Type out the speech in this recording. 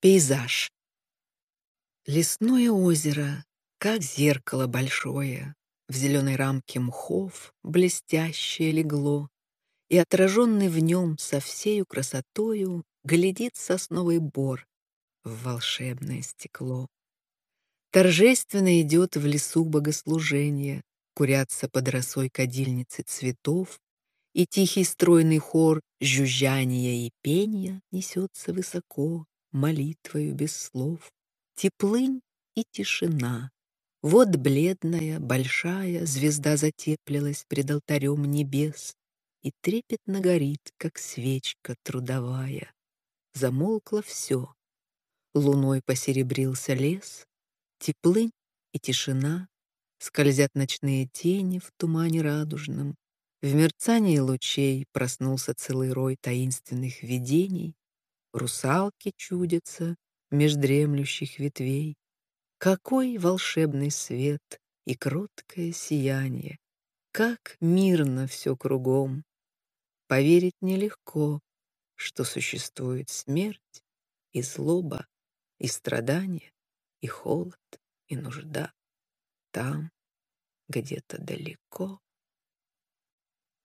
Пейзаж. Лесное озеро, как зеркало большое, В зеленой рамке мхов блестящее легло, И отраженный в нем со всею красотою Глядит сосновый бор в волшебное стекло. Торжественно идет в лесу богослужение, Курятся под росой кадильницы цветов, И тихий стройный хор жужжания и пения Несется высоко, молитвою без слов. Теплынь и тишина. Вот бледная, большая звезда затеплилась пред алтарем небес и трепетно горит, как свечка трудовая. Замолкло все. Луной посеребрился лес, теплынь и тишина, скользят ночные тени в тумане радужном. В мерцании лучей проснулся целый рой таинственных видений, русалки чудится меж дремлющих ветвей. Какой волшебный свет и кроткое сияние! Как мирно все кругом! Поверить нелегко, что существует смерть и злоба, и страдание и холод, и нужда. Там, где-то далеко.